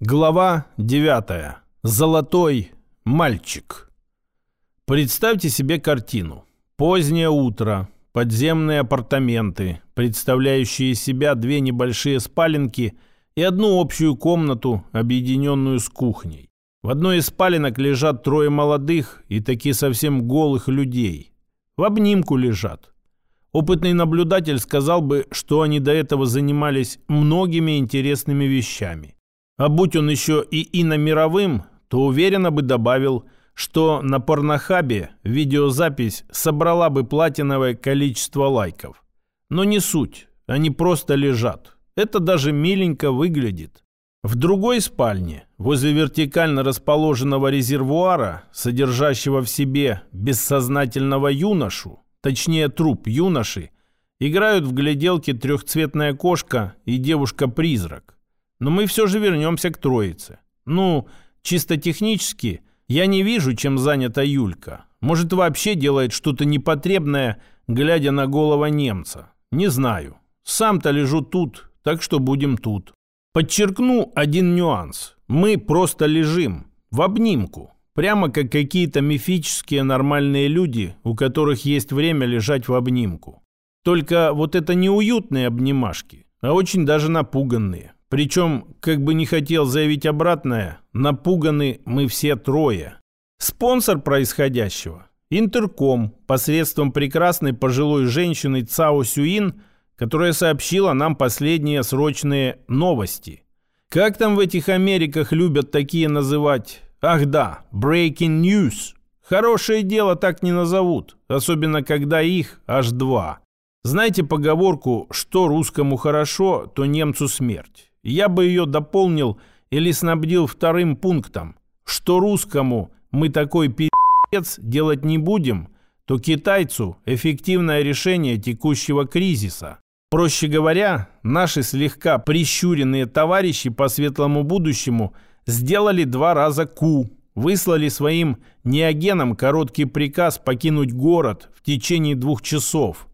Глава 9. Золотой мальчик. Представьте себе картину. Позднее утро, подземные апартаменты, представляющие себя две небольшие спаленки и одну общую комнату, объединенную с кухней. В одной из спаленок лежат трое молодых и такие совсем голых людей. В обнимку лежат. Опытный наблюдатель сказал бы, что они до этого занимались многими интересными вещами. А будь он еще и иномировым, то уверенно бы добавил, что на порнохабе видеозапись собрала бы платиновое количество лайков. Но не суть, они просто лежат. Это даже миленько выглядит. В другой спальне, возле вертикально расположенного резервуара, содержащего в себе бессознательного юношу, точнее труп юноши, играют в гляделки трехцветная кошка и девушка-призрак. Но мы все же вернемся к троице. Ну, чисто технически, я не вижу, чем занята Юлька. Может, вообще делает что-то непотребное, глядя на голого немца. Не знаю. Сам-то лежу тут, так что будем тут. Подчеркну один нюанс. Мы просто лежим в обнимку. Прямо как какие-то мифические нормальные люди, у которых есть время лежать в обнимку. Только вот это не уютные обнимашки, а очень даже напуганные. Причем, как бы не хотел заявить обратное, напуганы мы все трое. Спонсор происходящего – Интерком посредством прекрасной пожилой женщины Цао Сюин, которая сообщила нам последние срочные новости. Как там в этих Америках любят такие называть? Ах да, breaking news. Хорошее дело так не назовут, особенно когда их аж два. Знаете поговорку «что русскому хорошо, то немцу смерть»? Я бы ее дополнил или снабдил вторым пунктом, что русскому мы такой пи***ц делать не будем, то китайцу эффективное решение текущего кризиса. Проще говоря, наши слегка прищуренные товарищи по светлому будущему сделали два раза ку, выслали своим неогенам короткий приказ покинуть город в течение двух часов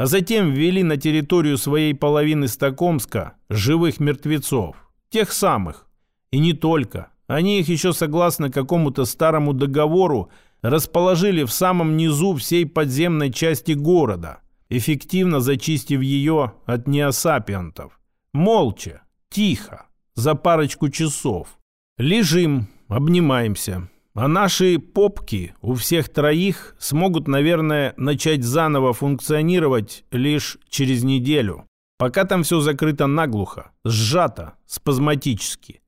а затем ввели на территорию своей половины Стокомска живых мертвецов. Тех самых. И не только. Они их еще согласно какому-то старому договору расположили в самом низу всей подземной части города, эффективно зачистив ее от неосапиантов. Молча, тихо, за парочку часов. Лежим, обнимаемся, а наши попки у всех троих смогут, наверное, начать заново функционировать лишь через неделю. Пока там все закрыто наглухо, сжато, спазматически.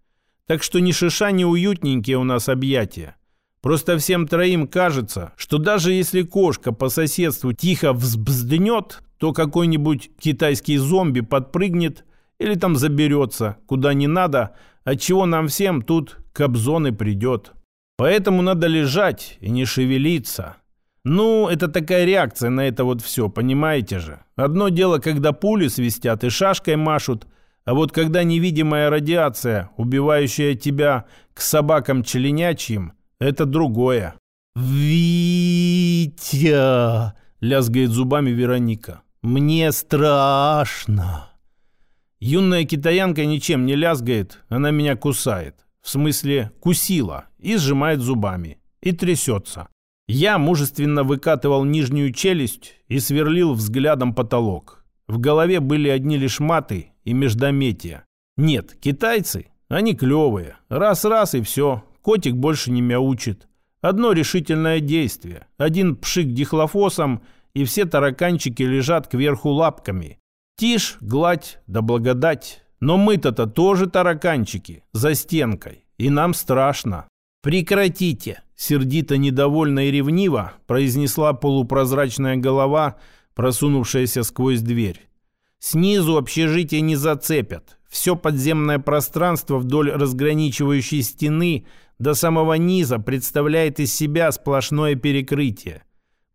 Так что ни шиша, ни уютненькие у нас объятия. Просто всем троим кажется, что даже если кошка по соседству тихо взбзднет, то какой-нибудь китайский зомби подпрыгнет или там заберется куда не надо, отчего нам всем тут кобзон и придет. Поэтому надо лежать и не шевелиться. Ну, это такая реакция на это вот все, понимаете же. Одно дело, когда пули свистят и шашкой машут, а вот когда невидимая радиация, убивающая тебя к собакам челенячьим, это другое. «Витя!» — лязгает зубами Вероника. «Мне страшно!» Юная китаянка ничем не лязгает, она меня кусает. В смысле, кусила и сжимает зубами. И трясется. Я мужественно выкатывал нижнюю челюсть и сверлил взглядом потолок. В голове были одни лишь маты и междометия. Нет, китайцы, они клевые. Раз-раз и все. Котик больше не мяучит. Одно решительное действие. Один пшик дихлофосом, и все тараканчики лежат кверху лапками. Тишь, гладь да благодать. Но мы-то-то тоже тараканчики, за стенкой, и нам страшно. «Прекратите!» — сердито, недовольно и ревниво произнесла полупрозрачная голова, просунувшаяся сквозь дверь. «Снизу общежитие не зацепят. Все подземное пространство вдоль разграничивающей стены до самого низа представляет из себя сплошное перекрытие.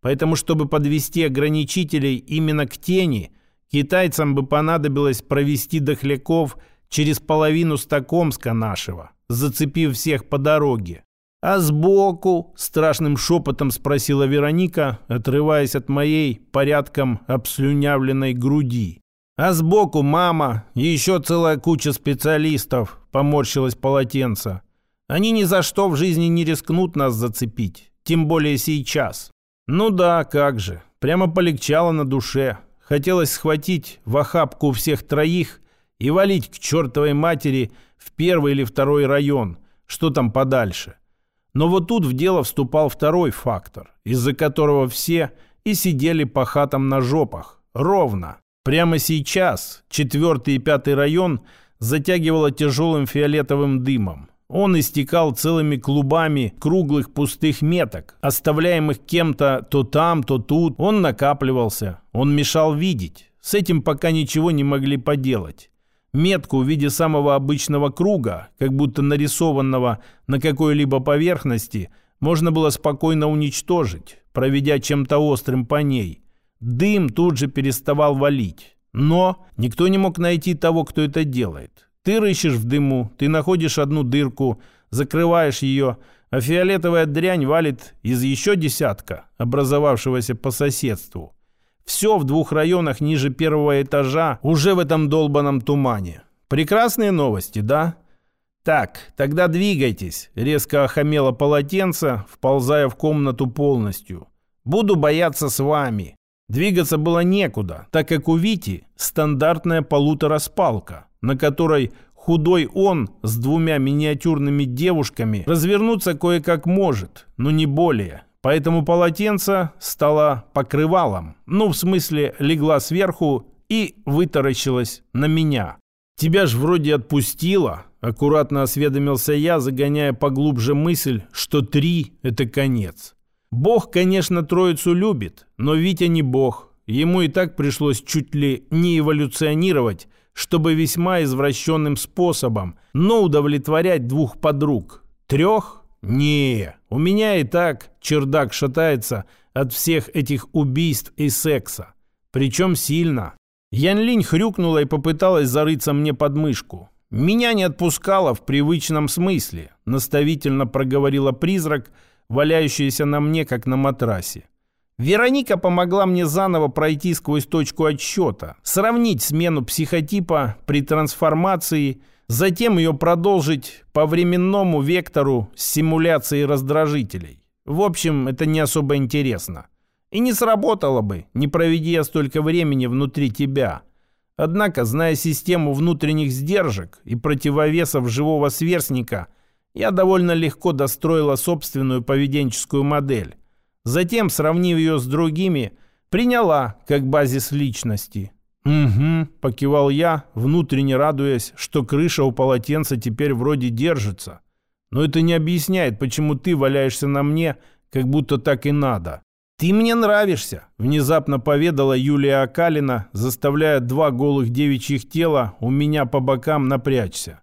Поэтому, чтобы подвести ограничителей именно к тени — Китайцам бы понадобилось провести дохляков через половину Стокомска нашего, зацепив всех по дороге. «А сбоку?» – страшным шепотом спросила Вероника, отрываясь от моей порядком обслюнявленной груди. «А сбоку мама еще целая куча специалистов. поморщилось полотенце. «Они ни за что в жизни не рискнут нас зацепить, тем более сейчас». «Ну да, как же, прямо полегчало на душе. Хотелось схватить в охапку всех троих и валить к чертовой матери в первый или второй район, что там подальше. Но вот тут в дело вступал второй фактор, из-за которого все и сидели по хатам на жопах. Ровно. Прямо сейчас четвертый и пятый район затягивало тяжелым фиолетовым дымом. Он истекал целыми клубами круглых пустых меток, оставляемых кем-то то там, то тут. Он накапливался, он мешал видеть. С этим пока ничего не могли поделать. Метку в виде самого обычного круга, как будто нарисованного на какой-либо поверхности, можно было спокойно уничтожить, проведя чем-то острым по ней. Дым тут же переставал валить. Но никто не мог найти того, кто это делает. Ты рыщешь в дыму, ты находишь одну дырку, закрываешь ее, а фиолетовая дрянь валит из еще десятка, образовавшегося по соседству. Все в двух районах ниже первого этажа уже в этом долбанном тумане. Прекрасные новости, да? Так, тогда двигайтесь, резко охамело полотенце, вползая в комнату полностью. Буду бояться с вами. Двигаться было некуда, так как у Вити стандартная полутораспалка, на которой худой он с двумя миниатюрными девушками развернуться кое-как может, но не более. Поэтому полотенце стало покрывалом. Ну, в смысле, легла сверху и вытаращилась на меня. «Тебя ж вроде отпустило», — аккуратно осведомился я, загоняя поглубже мысль, что три — это конец. Бог, конечно, троицу любит, но Витя не бог. Ему и так пришлось чуть ли не эволюционировать, чтобы весьма извращенным способом, но удовлетворять двух подруг. Трех? Не, у меня и так чердак шатается от всех этих убийств и секса. Причем сильно. Ян Линь хрюкнула и попыталась зарыться мне под мышку. «Меня не отпускала в привычном смысле», — наставительно проговорила призрак, валяющаяся на мне, как на матрасе. Вероника помогла мне заново пройти сквозь точку отсчета, сравнить смену психотипа при трансформации — Затем ее продолжить по временному вектору с симуляцией раздражителей. В общем, это не особо интересно. И не сработало бы, не проведи я столько времени внутри тебя. Однако, зная систему внутренних сдержек и противовесов живого сверстника, я довольно легко достроила собственную поведенческую модель. Затем, сравнив ее с другими, приняла как базис личности – «Угу», — покивал я, внутренне радуясь, что крыша у полотенца теперь вроде держится. «Но это не объясняет, почему ты валяешься на мне, как будто так и надо». «Ты мне нравишься», — внезапно поведала Юлия Акалина, заставляя два голых девичьих тела у меня по бокам напрячься.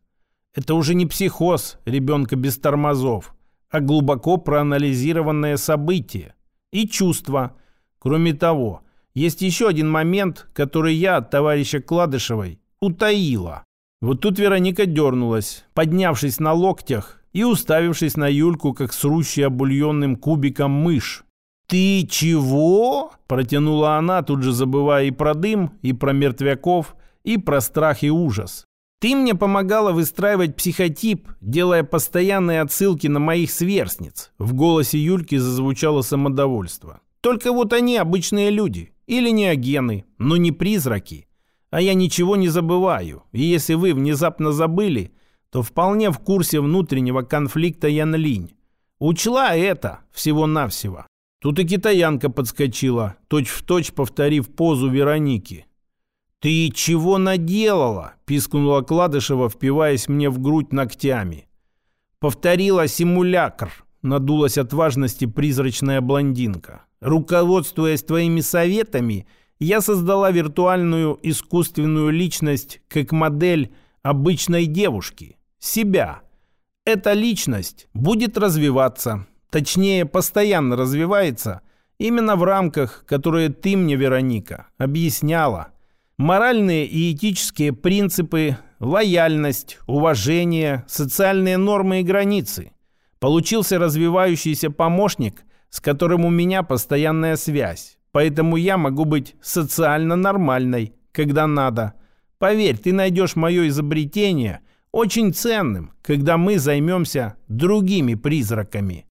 «Это уже не психоз ребенка без тормозов, а глубоко проанализированное событие и чувство. Кроме того, есть еще один момент, который я от товарища Кладышевой утаила. Вот тут Вероника дернулась, поднявшись на локтях и уставившись на Юльку, как срущий обульонным кубиком мышь. «Ты чего?» – протянула она, тут же забывая и про дым, и про мертвяков, и про страх и ужас. «Ты мне помогала выстраивать психотип, делая постоянные отсылки на моих сверстниц». В голосе Юльки зазвучало самодовольство. «Только вот они обычные люди. Или неогены, но не призраки. А я ничего не забываю. И если вы внезапно забыли, то вполне в курсе внутреннего конфликта Ян Линь. Учла это всего-навсего. Тут и китаянка подскочила, точь-в-точь точь повторив позу Вероники. «Ты чего наделала?» – пискнула Кладышева, впиваясь мне в грудь ногтями. «Повторила симулякр», – надулась от важности призрачная блондинка. Руководствуясь твоими советами, я создала виртуальную искусственную личность как модель обычной девушки. Себя. Эта личность будет развиваться, точнее, постоянно развивается, именно в рамках, которые ты мне, Вероника, объясняла. Моральные и этические принципы, лояльность, уважение, социальные нормы и границы. Получился развивающийся помощник – с которым у меня постоянная связь. Поэтому я могу быть социально нормальной, когда надо. Поверь, ты найдешь мое изобретение Очень ценным, когда мы займемся другими призраками.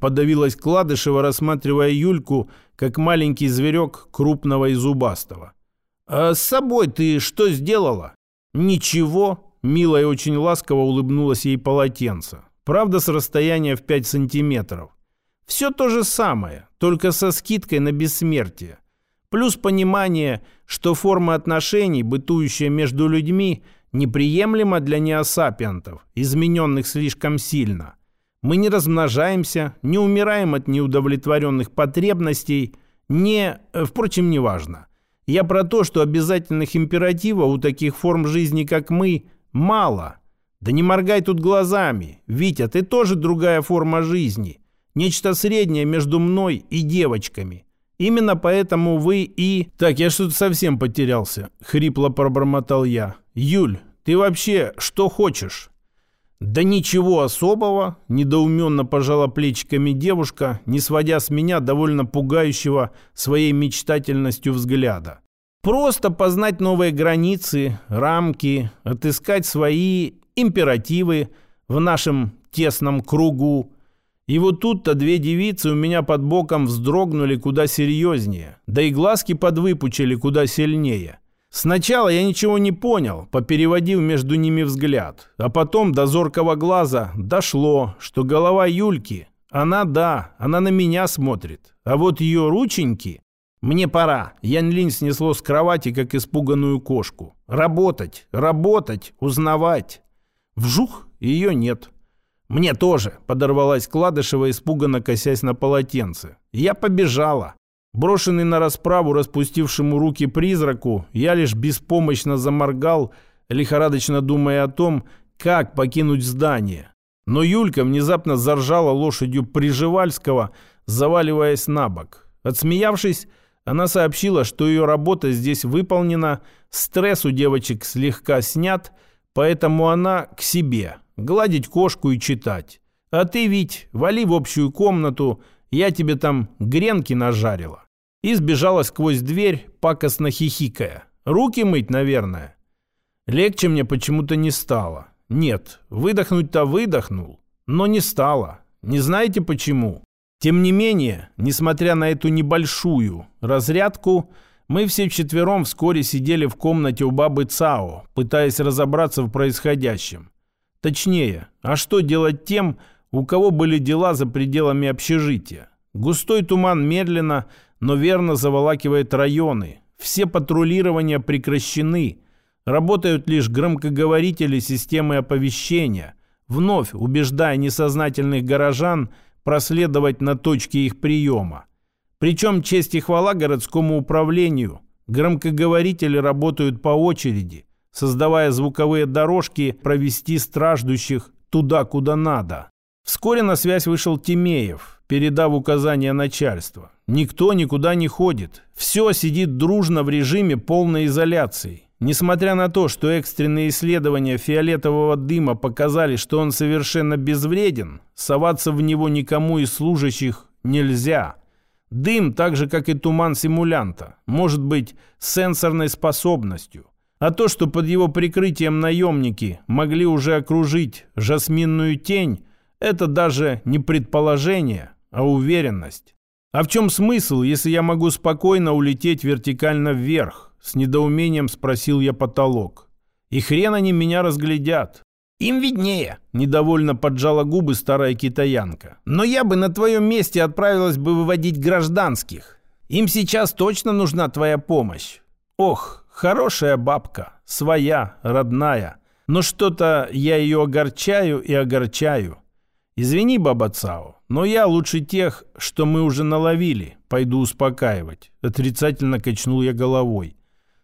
подавилась Кладышева, рассматривая Юльку, как маленький зверек крупного и зубастого. «А с собой ты что сделала?» «Ничего», — мило и очень ласково улыбнулась ей полотенце. Правда, с расстояния в 5 сантиметров. Все то же самое, только со скидкой на бессмертие. Плюс понимание, что форма отношений, бытующая между людьми, неприемлема для неосапиантов, измененных слишком сильно. Мы не размножаемся, не умираем от неудовлетворенных потребностей, не... Э, впрочем, неважно. Я про то, что обязательных императивов у таких форм жизни, как мы, мало. Да не моргай тут глазами. Витя, ты тоже другая форма жизни. Нечто среднее между мной и девочками. Именно поэтому вы и... Так, я что-то совсем потерялся. Хрипло пробормотал я. Юль, ты вообще что хочешь? «Да ничего особого», – недоуменно пожала плечиками девушка, не сводя с меня довольно пугающего своей мечтательностью взгляда. «Просто познать новые границы, рамки, отыскать свои императивы в нашем тесном кругу. И вот тут-то две девицы у меня под боком вздрогнули куда серьезнее, да и глазки подвыпучили куда сильнее». Сначала я ничего не понял, попереводив между ними взгляд. А потом до зоркого глаза дошло, что голова Юльки, она да, она на меня смотрит. А вот ее рученьки... Мне пора. Ян Линь снесло с кровати, как испуганную кошку. Работать, работать, узнавать. Вжух, ее нет. Мне тоже, подорвалась Кладышева, испуганно косясь на полотенце. Я побежала. Брошенный на расправу распустившему руки призраку, я лишь беспомощно заморгал, лихорадочно думая о том, как покинуть здание. Но Юлька внезапно заржала лошадью Приживальского, заваливаясь на бок. Отсмеявшись, она сообщила, что ее работа здесь выполнена, стресс у девочек слегка снят, поэтому она к себе, гладить кошку и читать. А ты ведь вали в общую комнату, я тебе там гренки нажарила и сбежала сквозь дверь, пакостно хихикая. Руки мыть, наверное. Легче мне почему-то не стало. Нет, выдохнуть-то выдохнул, но не стало. Не знаете почему? Тем не менее, несмотря на эту небольшую разрядку, мы все четвером вскоре сидели в комнате у бабы Цао, пытаясь разобраться в происходящем. Точнее, а что делать тем, у кого были дела за пределами общежития? Густой туман медленно, но верно заволакивает районы. Все патрулирования прекращены. Работают лишь громкоговорители системы оповещения, вновь убеждая несознательных горожан проследовать на точке их приема. Причем честь и хвала городскому управлению. Громкоговорители работают по очереди, создавая звуковые дорожки провести страждущих туда, куда надо. Вскоре на связь вышел Тимеев, передав указания начальства. Никто никуда не ходит. Все сидит дружно в режиме полной изоляции. Несмотря на то, что экстренные исследования фиолетового дыма показали, что он совершенно безвреден, соваться в него никому из служащих нельзя. Дым, так же как и туман симулянта, может быть сенсорной способностью. А то, что под его прикрытием наемники могли уже окружить жасминную тень, это даже не предположение, а уверенность. А в чем смысл, если я могу спокойно улететь вертикально вверх? С недоумением спросил я потолок. И хрен они меня разглядят. Им виднее, недовольно поджала губы старая китаянка. Но я бы на твоем месте отправилась бы выводить гражданских. Им сейчас точно нужна твоя помощь. Ох, хорошая бабка, своя, родная. Но что-то я ее огорчаю и огорчаю. «Извини, баба Цао, но я лучше тех, что мы уже наловили, пойду успокаивать». Отрицательно качнул я головой.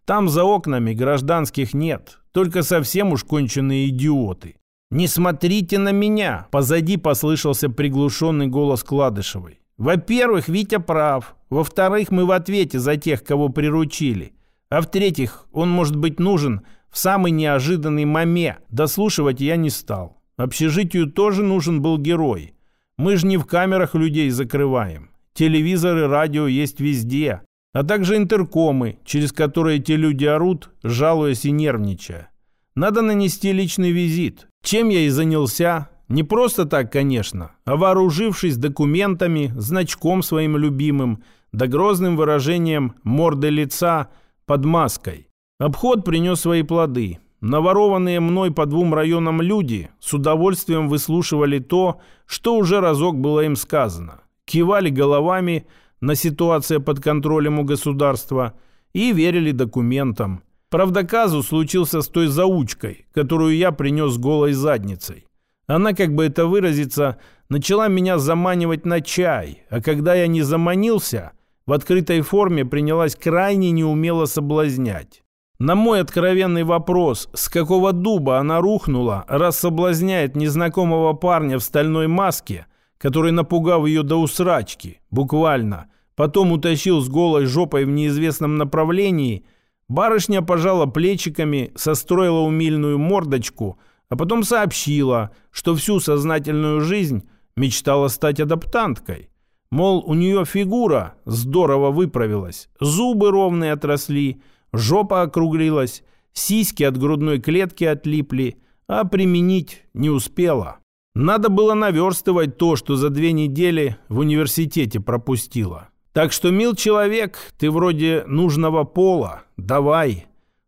«Там за окнами гражданских нет, только совсем уж конченые идиоты». «Не смотрите на меня!» Позади послышался приглушенный голос Кладышевой. «Во-первых, Витя прав. Во-вторых, мы в ответе за тех, кого приручили. А в-третьих, он может быть нужен в самый неожиданный момент. Дослушивать я не стал. Общежитию тоже нужен был герой. Мы же не в камерах людей закрываем. Телевизоры, радио есть везде. А также интеркомы, через которые те люди орут, жалуясь и нервничая. Надо нанести личный визит. Чем я и занялся. Не просто так, конечно, а вооружившись документами, значком своим любимым, да грозным выражением морды лица под маской. Обход принес свои плоды. Наворованные мной по двум районам люди с удовольствием выслушивали то, что уже разок было им сказано. Кивали головами на ситуацию под контролем у государства и верили документам. Правда, казус случился с той заучкой, которую я принес голой задницей. Она, как бы это выразиться, начала меня заманивать на чай, а когда я не заманился, в открытой форме принялась крайне неумело соблазнять. На мой откровенный вопрос, с какого дуба она рухнула, раз соблазняет незнакомого парня в стальной маске, который напугав ее до усрачки, буквально, потом утащил с голой жопой в неизвестном направлении, барышня пожала плечиками, состроила умильную мордочку, а потом сообщила, что всю сознательную жизнь мечтала стать адаптанткой. Мол, у нее фигура здорово выправилась, зубы ровные отросли, Жопа округлилась, сиськи от грудной клетки отлипли, а применить не успела. Надо было наверстывать то, что за две недели в университете пропустила. Так что, мил человек, ты вроде нужного пола. Давай.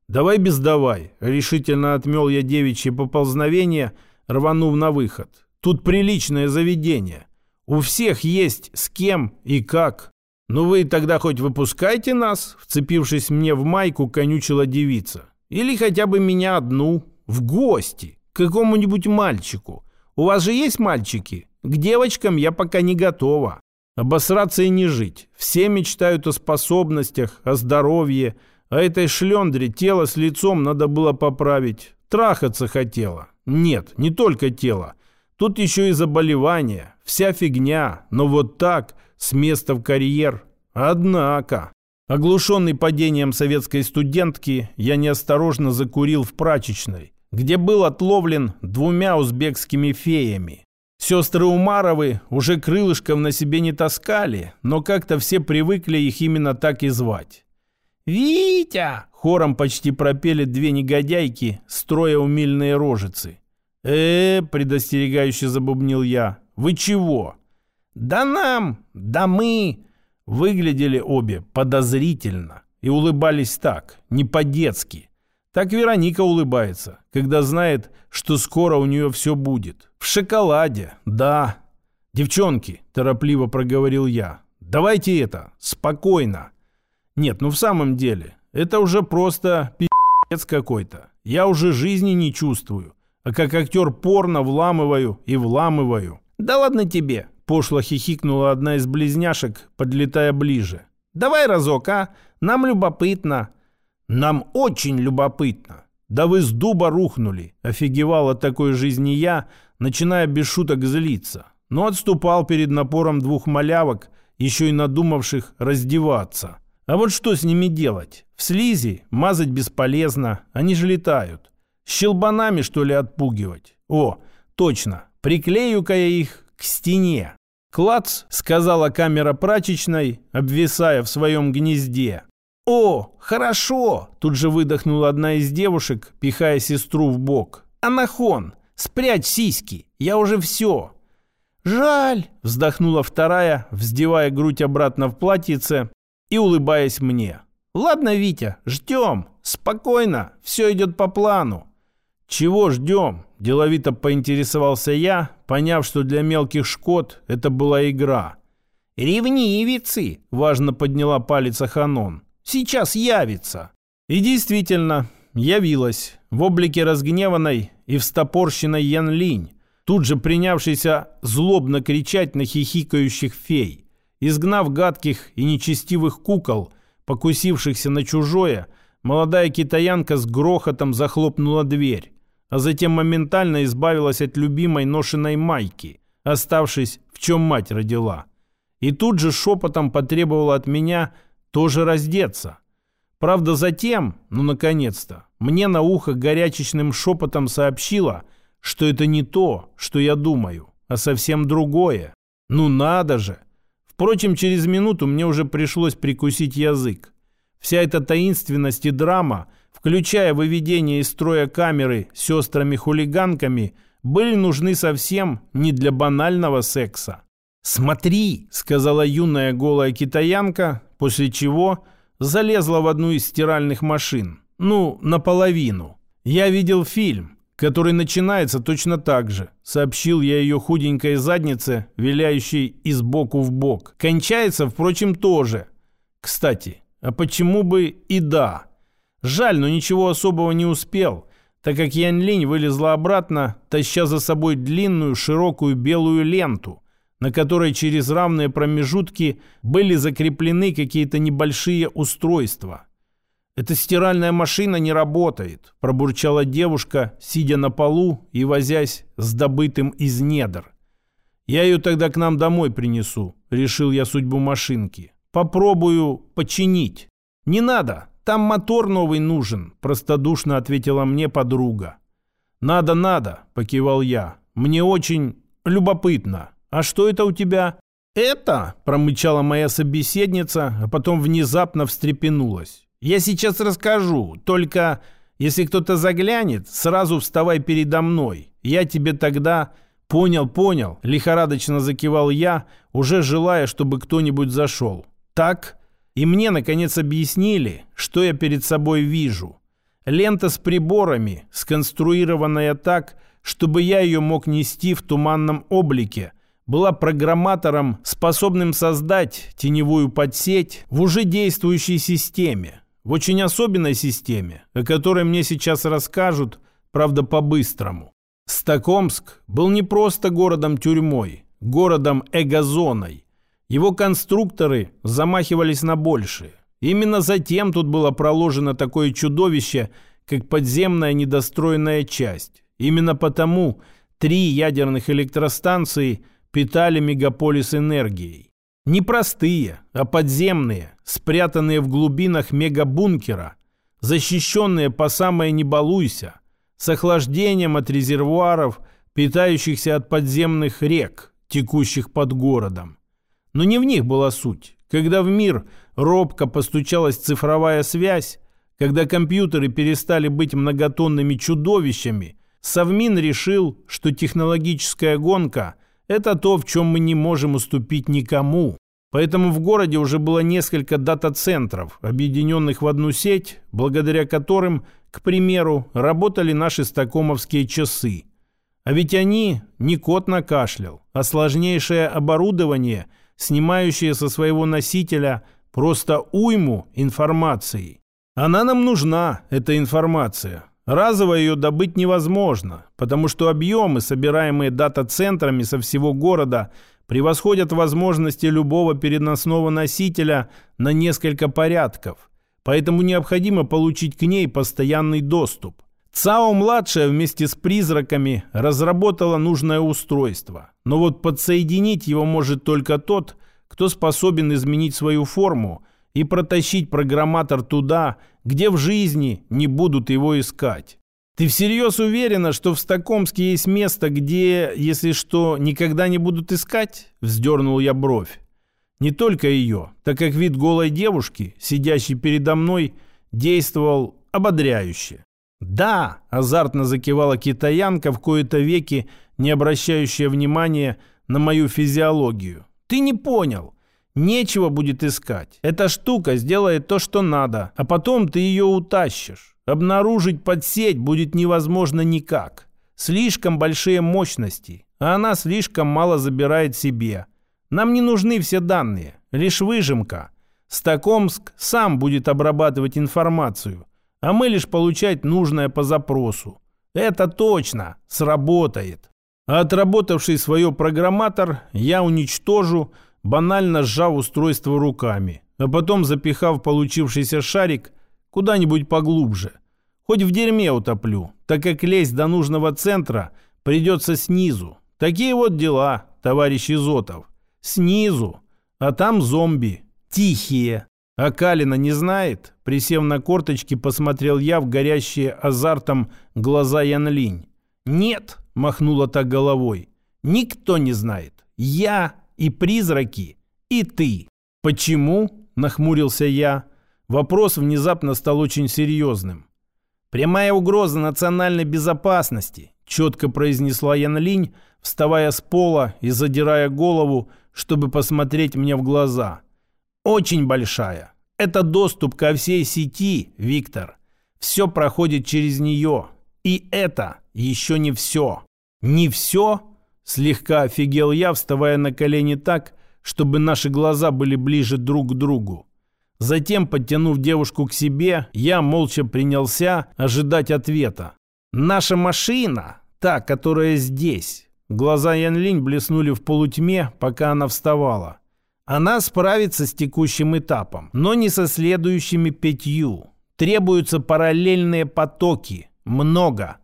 Давай без давай. Решительно отмел я девичье поползновение, рванув на выход. Тут приличное заведение. У всех есть с кем и как. «Ну вы тогда хоть выпускайте нас», — вцепившись мне в майку, конючила девица. «Или хотя бы меня одну, в гости, к какому-нибудь мальчику. У вас же есть мальчики? К девочкам я пока не готова. Обосраться и не жить. Все мечтают о способностях, о здоровье, а этой шлендре тело с лицом надо было поправить. Трахаться хотела. Нет, не только тело. Тут еще и заболевания, вся фигня. Но вот так с места в карьер. Однако, оглушенный падением советской студентки, я неосторожно закурил в прачечной, где был отловлен двумя узбекскими феями. Сестры Умаровы уже крылышком на себе не таскали, но как-то все привыкли их именно так и звать. «Витя!» — хором почти пропели две негодяйки, строя умильные рожицы. «Э, -э — предостерегающе забубнил я, — вы чего?» «Да нам! Да мы!» Выглядели обе подозрительно и улыбались так, не по-детски. Так Вероника улыбается, когда знает, что скоро у нее все будет. В шоколаде, да. «Девчонки», – торопливо проговорил я, – «давайте это, спокойно». Нет, ну в самом деле, это уже просто пи***ц какой-то. Я уже жизни не чувствую, а как актер порно вламываю и вламываю. «Да ладно тебе», Пошло хихикнула одна из близняшек, подлетая ближе. «Давай разок, а? Нам любопытно». «Нам очень любопытно». «Да вы с дуба рухнули!» Офигевал от такой жизни я, начиная без шуток злиться. Но отступал перед напором двух малявок, еще и надумавших раздеваться. А вот что с ними делать? В слизи мазать бесполезно, они же летают. Щелбанами, что ли, отпугивать? О, точно, приклею-ка я их к стене. «Клац!» — сказала камера прачечной, обвисая в своем гнезде. «О, хорошо!» — тут же выдохнула одна из девушек, пихая сестру в бок. «Анахон, спрячь сиськи, я уже все!» «Жаль!» — вздохнула вторая, вздевая грудь обратно в платьице и улыбаясь мне. «Ладно, Витя, ждем. Спокойно, все идет по плану». «Чего ждем?» – деловито поинтересовался я, поняв, что для мелких шкод это была игра. «Ревнивицы!» – важно подняла палец Аханон. «Сейчас явится!» И действительно, явилась в облике разгневанной и встопорщенной Ян Линь, тут же принявшийся злобно кричать на хихикающих фей. Изгнав гадких и нечестивых кукол, покусившихся на чужое, молодая китаянка с грохотом захлопнула дверь а затем моментально избавилась от любимой ношенной майки, оставшись в чем мать родила. И тут же шепотом потребовала от меня тоже раздеться. Правда, затем, ну наконец-то, мне на ухо горячечным шепотом сообщила, что это не то, что я думаю, а совсем другое. Ну надо же! Впрочем, через минуту мне уже пришлось прикусить язык. Вся эта таинственность и драма включая выведение из строя камеры сестрами-хулиганками, были нужны совсем не для банального секса. «Смотри!» – сказала юная голая китаянка, после чего залезла в одну из стиральных машин. Ну, наполовину. Я видел фильм, который начинается точно так же, сообщил я ее худенькой заднице, виляющей из боку в бок. Кончается, впрочем, тоже. Кстати, а почему бы и да? Жаль, но ничего особого не успел, так как Янь Линь вылезла обратно, таща за собой длинную широкую белую ленту – на которой через равные промежутки были закреплены какие-то небольшие устройства. «Эта стиральная машина не работает», – пробурчала девушка, сидя на полу и возясь с добытым из недр. «Я ее тогда к нам домой принесу», – решил я судьбу машинки. «Попробую починить». «Не надо, там мотор новый нужен», – простодушно ответила мне подруга. «Надо, надо», – покивал я. «Мне очень любопытно». «А что это у тебя?» «Это?» – промычала моя собеседница, а потом внезапно встрепенулась. «Я сейчас расскажу, только если кто-то заглянет, сразу вставай передо мной. Я тебе тогда...» «Понял, понял», – лихорадочно закивал я, уже желая, чтобы кто-нибудь зашел. «Так?» И мне, наконец, объяснили, что я перед собой вижу. Лента с приборами, сконструированная так, чтобы я ее мог нести в туманном облике, была программатором, способным создать теневую подсеть в уже действующей системе, в очень особенной системе, о которой мне сейчас расскажут, правда, по-быстрому. Стокомск был не просто городом-тюрьмой, городом-эгозоной. Его конструкторы замахивались на большее. Именно затем тут было проложено такое чудовище, как подземная недостроенная часть. Именно потому три ядерных электростанции – питали мегаполис энергией. Не простые, а подземные, спрятанные в глубинах мегабункера, защищенные по самое не балуйся, с охлаждением от резервуаров, питающихся от подземных рек, текущих под городом. Но не в них была суть. Когда в мир робко постучалась цифровая связь, когда компьютеры перестали быть многотонными чудовищами, Совмин решил, что технологическая гонка – это то, в чем мы не можем уступить никому. Поэтому в городе уже было несколько дата-центров, объединенных в одну сеть, благодаря которым, к примеру, работали наши стакомовские часы. А ведь они не кот накашлял, а сложнейшее оборудование, снимающее со своего носителя просто уйму информации. Она нам нужна, эта информация. Разово ее добыть невозможно, потому что объемы, собираемые дата-центрами со всего города, превосходят возможности любого переносного носителя на несколько порядков. Поэтому необходимо получить к ней постоянный доступ. ЦАО-младшая вместе с призраками разработала нужное устройство. Но вот подсоединить его может только тот, кто способен изменить свою форму – и протащить программатор туда, где в жизни не будут его искать. Ты всерьез уверена, что в Стокомске есть место, где, если что, никогда не будут искать? Вздернул я бровь. Не только ее, так как вид голой девушки, сидящей передо мной, действовал ободряюще. «Да!» – азартно закивала китаянка в кои-то веки, не обращающая внимания на мою физиологию. «Ты не понял. Нечего будет искать. Эта штука сделает то, что надо, а потом ты ее утащишь. Обнаружить подсеть будет невозможно никак. Слишком большие мощности, а она слишком мало забирает себе. Нам не нужны все данные, лишь выжимка. Стокомск сам будет обрабатывать информацию, а мы лишь получать нужное по запросу. Это точно сработает. А отработавший свое программатор, я уничтожу – банально сжав устройство руками, а потом запихав получившийся шарик куда-нибудь поглубже. Хоть в дерьме утоплю, так как лезть до нужного центра придется снизу. Такие вот дела, товарищ Изотов. Снизу. А там зомби. Тихие. А Калина не знает? Присев на корточки, посмотрел я в горящие азартом глаза Янлинь. «Нет», — махнула так головой, — «никто не знает. Я и призраки, и ты. Почему? Нахмурился я. Вопрос внезапно стал очень серьезным. Прямая угроза национальной безопасности, четко произнесла Ян Линь, вставая с пола и задирая голову, чтобы посмотреть мне в глаза. Очень большая. Это доступ ко всей сети, Виктор. Все проходит через нее. И это еще не все. Не все? Слегка офигел я, вставая на колени так, чтобы наши глаза были ближе друг к другу. Затем, подтянув девушку к себе, я молча принялся ожидать ответа. «Наша машина, та, которая здесь». Глаза Ян Линь блеснули в полутьме, пока она вставала. Она справится с текущим этапом, но не со следующими пятью. Требуются параллельные потоки. Много.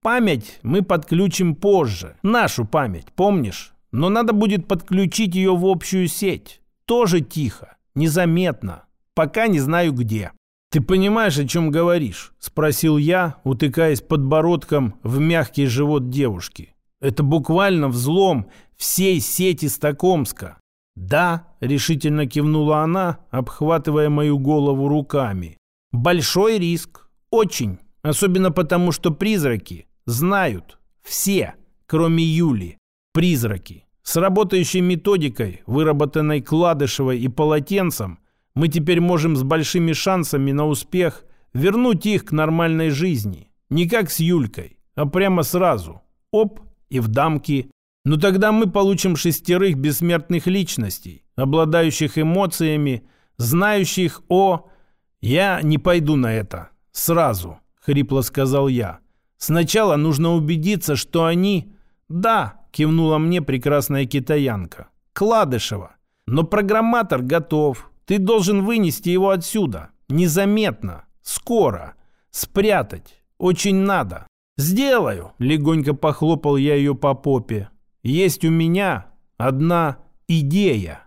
Память мы подключим позже. Нашу память, помнишь? Но надо будет подключить ее в общую сеть. Тоже тихо, незаметно. Пока не знаю где. «Ты понимаешь, о чем говоришь?» – спросил я, утыкаясь подбородком в мягкий живот девушки. «Это буквально взлом всей сети Стокомска. «Да», — решительно кивнула она, обхватывая мою голову руками. «Большой риск. Очень. Особенно потому, что призраки знают. Все, кроме Юли. Призраки. С работающей методикой, выработанной Кладышевой и Полотенцем, мы теперь можем с большими шансами на успех вернуть их к нормальной жизни. Не как с Юлькой, а прямо сразу. Оп, и в дамки. Но тогда мы получим шестерых бессмертных личностей, обладающих эмоциями, знающих о... «Я не пойду на это. Сразу», — хрипло сказал я. «Сначала нужно убедиться, что они...» «Да», — кивнула мне прекрасная китаянка. «Кладышева. Но программатор готов. Ты должен вынести его отсюда. Незаметно. Скоро. Спрятать. Очень надо». «Сделаю!» — легонько похлопал я ее по попе. Есть у меня одна идея.